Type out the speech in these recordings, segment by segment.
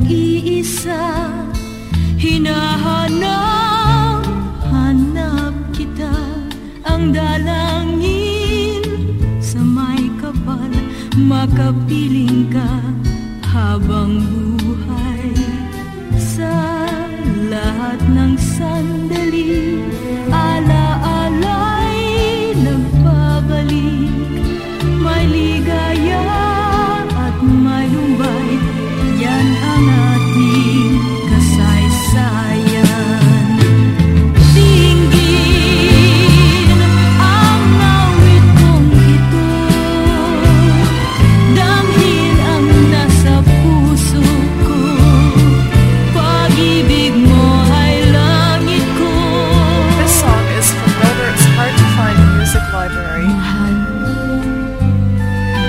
Nag-iisa, hinahanap, hanap kita. Ang dalangin sa may kapal Makapiling ka habang buhay. Sa lahat ng sana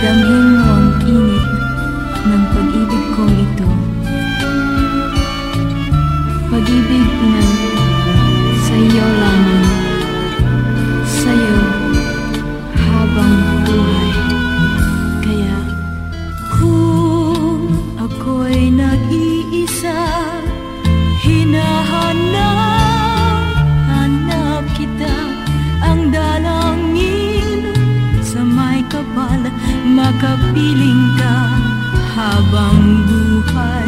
damhin mo ang init ng pag-ibig kong ito. Pag-ibig na sa iyo lamang Sa iyo habang buhay. Kaya kung ako'y nag-iisa Hinahanap, hanap kita Ang dalangin sa may kapal makapiling ka habang buhay.